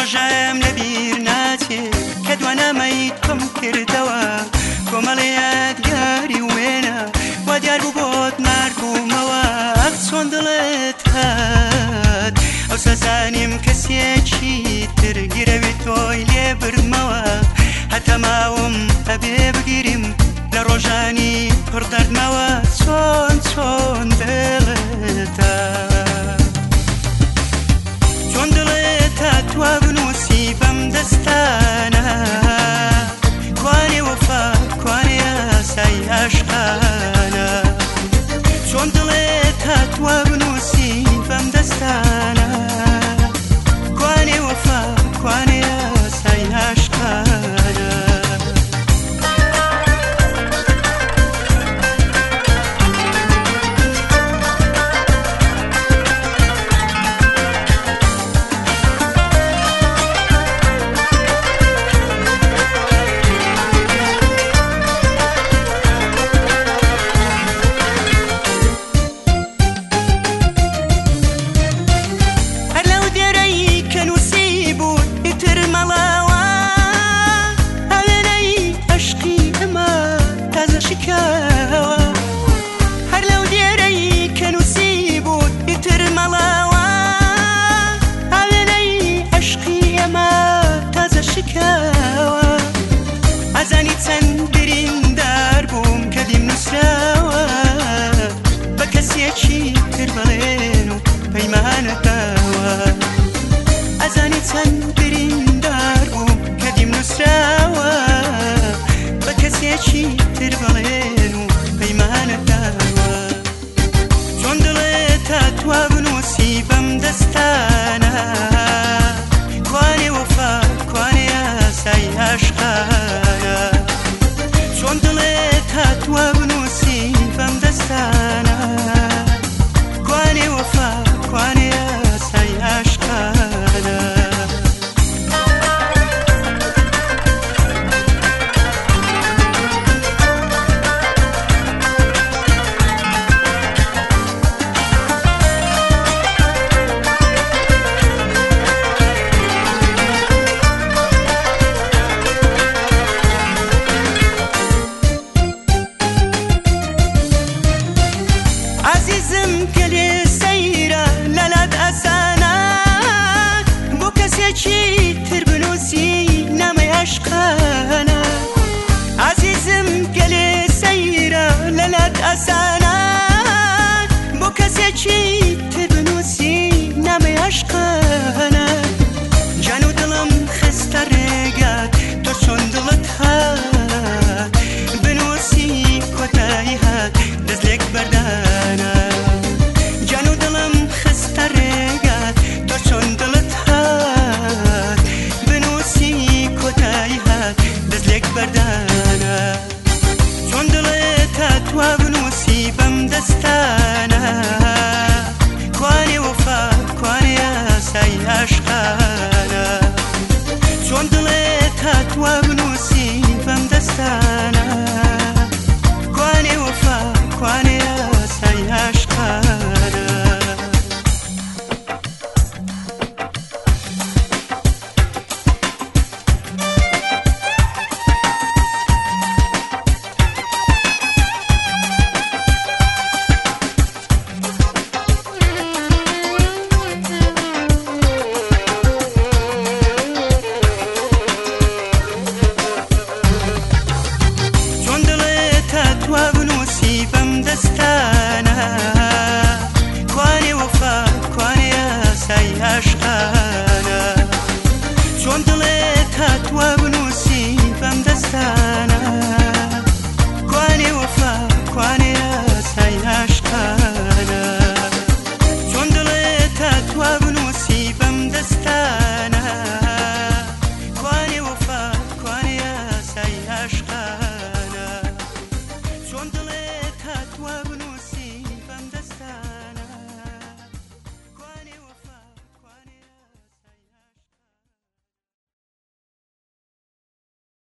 ڕۆژەم لەبیر ناچێ کە دوانامەیت پم کردەوە کۆمەڵەیەت یاری وێنە وا دیار بوو بۆت نردبوومەوە چۆن دڵێت هات ئەو سەزانیم کەسێکی ترگیرەوێت تۆی لێ برمەوە هەتە ماوم ئەبێ بگیریم لە ڕۆژانی پردەردمەوە چۆن چۆن دڵێتە چۆن دڵێت تا توە دستانە کوانی وفا کوانیا سای estar. ئاسانە بۆ کەسێکی تر بنووسی نامی عشقەنە جان و دڵم خستە ڕێگات تۆ چۆن دڵت هات بنووسی کۆتایی هات دەست لێک بەردانە جان و دڵم خستە ڕێگات تۆ چۆن دڵت هات بنووسی کۆتایی هات دەست لێک بەردانە چۆن دڵێت تا توابن دەستانە کوانی وفا کوانی یاسای عشقانە چۆن دڵێ تاتوە بنووسین بەم دەستانە